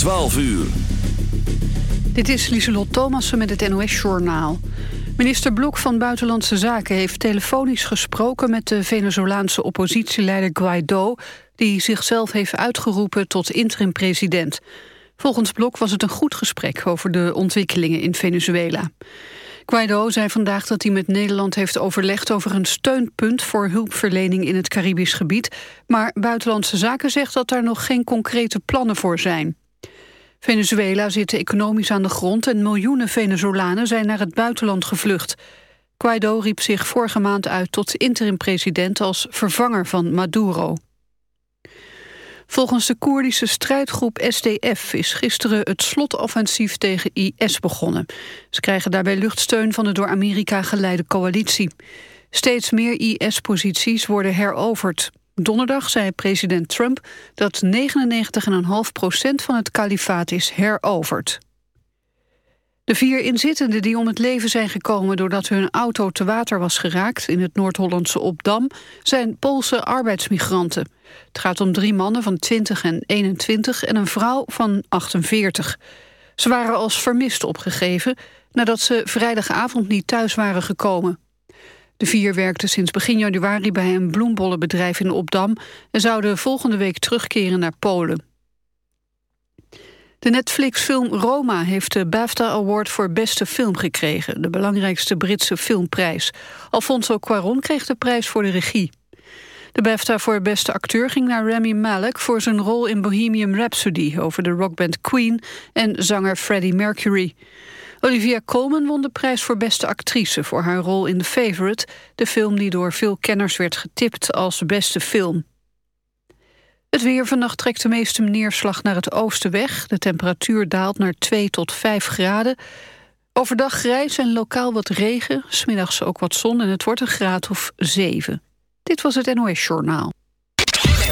12 uur. Dit is Lieselot Thomassen met het NOS-journaal. Minister Blok van Buitenlandse Zaken heeft telefonisch gesproken... met de Venezolaanse oppositieleider Guaido... die zichzelf heeft uitgeroepen tot interim-president. Volgens Blok was het een goed gesprek over de ontwikkelingen in Venezuela. Guaido zei vandaag dat hij met Nederland heeft overlegd over een steunpunt voor hulpverlening in het Caribisch gebied, maar Buitenlandse Zaken zegt dat daar nog geen concrete plannen voor zijn. Venezuela zit economisch aan de grond en miljoenen Venezolanen zijn naar het buitenland gevlucht. Guaido riep zich vorige maand uit tot interim-president als vervanger van Maduro. Volgens de Koerdische strijdgroep SDF is gisteren het slotoffensief tegen IS begonnen. Ze krijgen daarbij luchtsteun van de door Amerika geleide coalitie. Steeds meer IS-posities worden heroverd. Donderdag zei president Trump dat 99,5% van het kalifaat is heroverd. De vier inzittenden die om het leven zijn gekomen doordat hun auto te water was geraakt in het Noord-Hollandse Opdam zijn Poolse arbeidsmigranten. Het gaat om drie mannen van 20 en 21 en een vrouw van 48. Ze waren als vermist opgegeven nadat ze vrijdagavond niet thuis waren gekomen. De vier werkten sinds begin januari bij een bloembollenbedrijf in Opdam... en zouden volgende week terugkeren naar Polen. De Netflix-film Roma heeft de BAFTA Award voor beste film gekregen... de belangrijkste Britse filmprijs. Alfonso Cuarón kreeg de prijs voor de regie. De BAFTA voor beste acteur ging naar Rami Malek... voor zijn rol in Bohemian Rhapsody over de rockband Queen... en zanger Freddie Mercury. Olivia Colman won de prijs voor beste actrice... voor haar rol in The Favourite, de film die door veel kenners werd getipt als beste film. Het weer vannacht trekt de meeste neerslag naar het oosten weg. De temperatuur daalt naar 2 tot 5 graden. Overdag grijs en lokaal wat regen, smiddags ook wat zon... en het wordt een graad of 7. Dit was het NOS Journaal.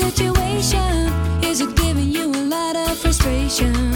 Situation? Is it giving you a lot of frustration?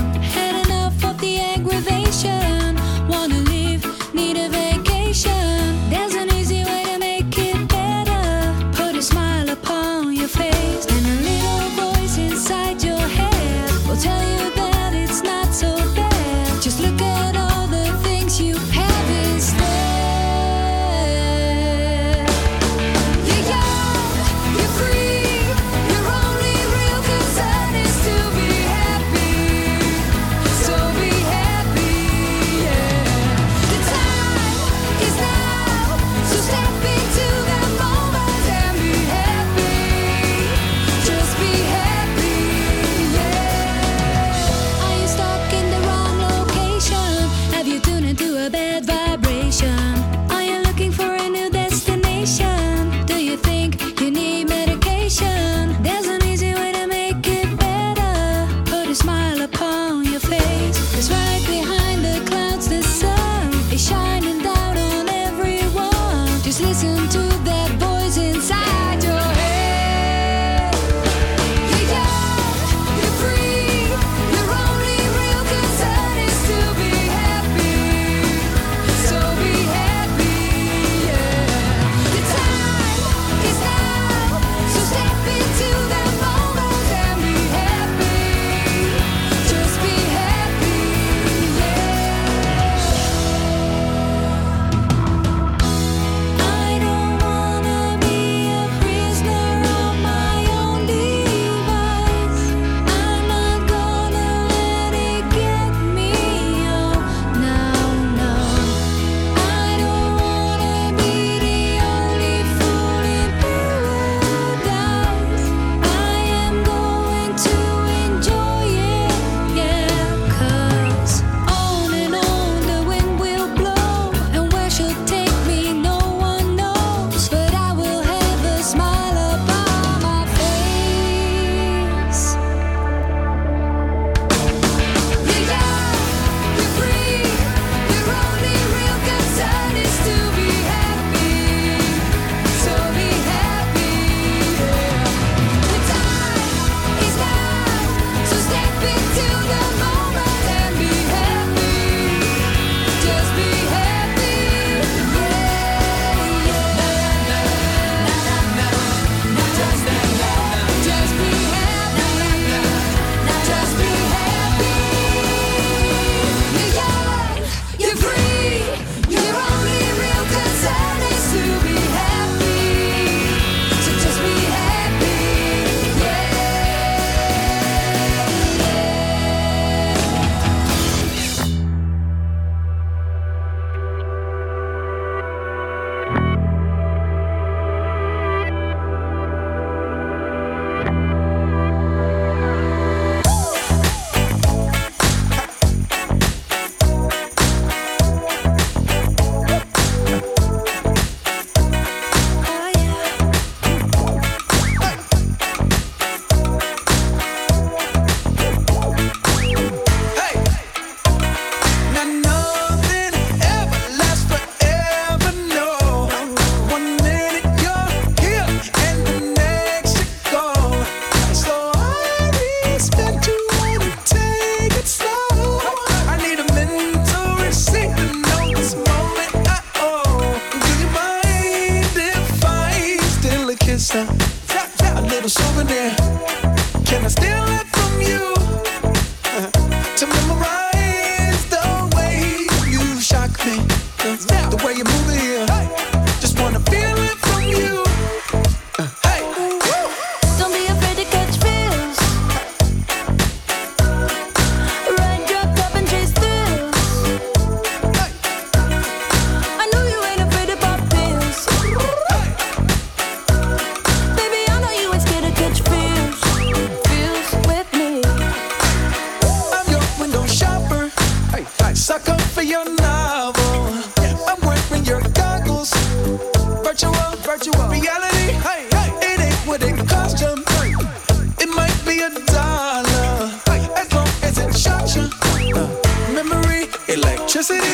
City.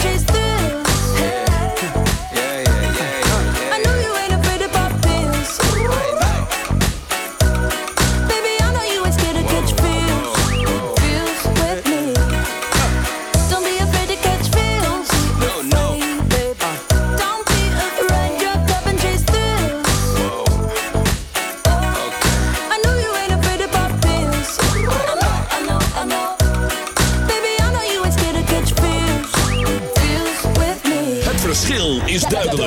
changes through.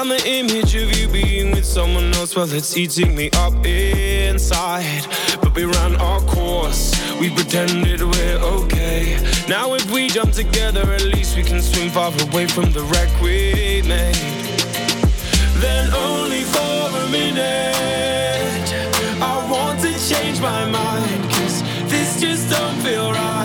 I'm an image of you being with someone else while it's eating me up inside. But we ran our course, we pretended we're okay. Now, if we jump together, at least we can swim far away from the wreck we made. Then, only for a minute, I want to change my mind, cause this just don't feel right.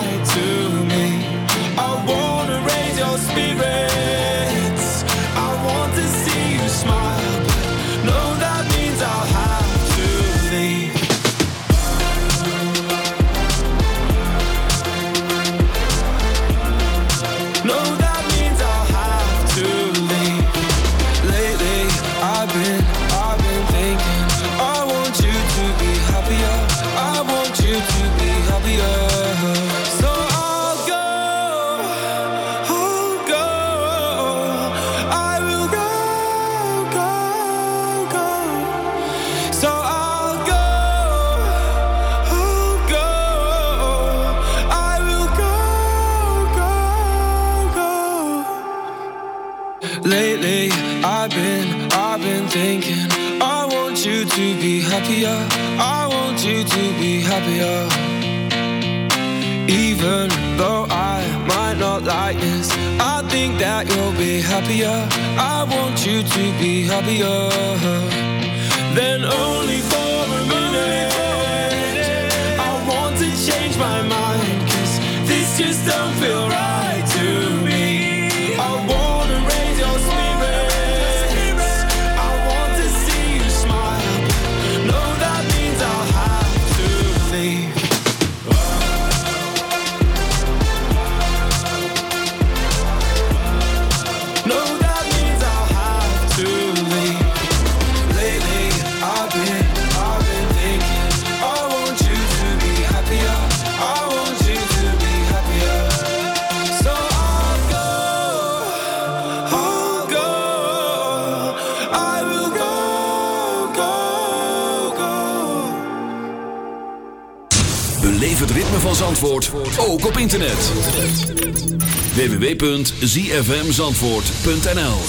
zfmzandvoort.nl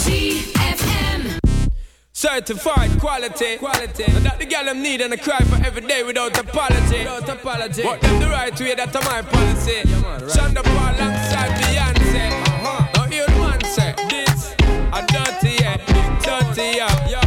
Certified quality, quality. And that the girl I'm needing cry for every day without apology. Without apology. But them the right way, that's my policy. Yeah, right. Shonda Paul alongside Beyonce. Uh-huh. Now you say this, I dirty yeah, dirty yeah.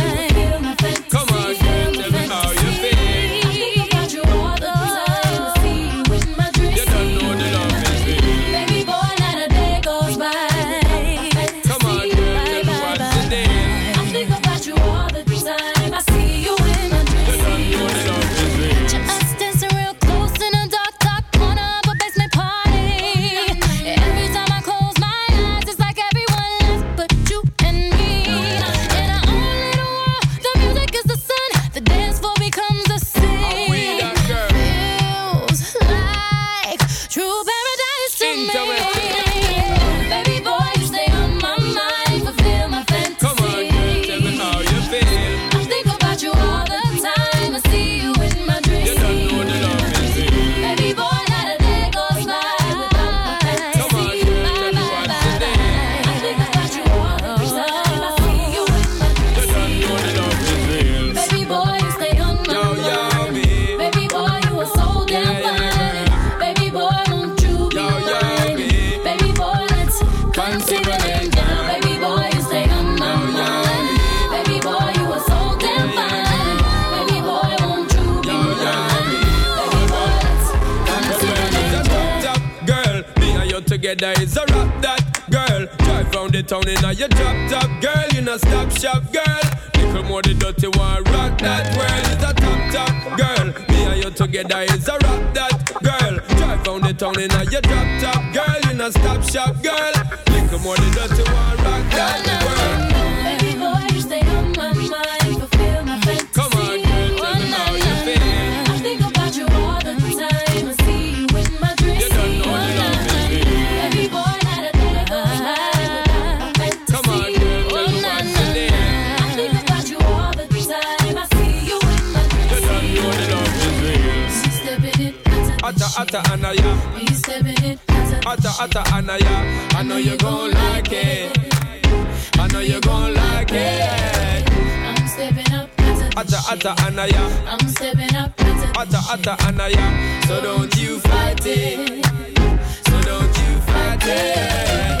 Atta, atta, anaya. I'm stepping up. Atta, atta, anaya. So don't you fight it. So don't you fight it.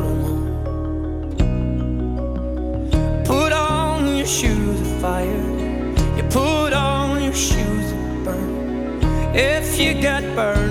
if you get burned.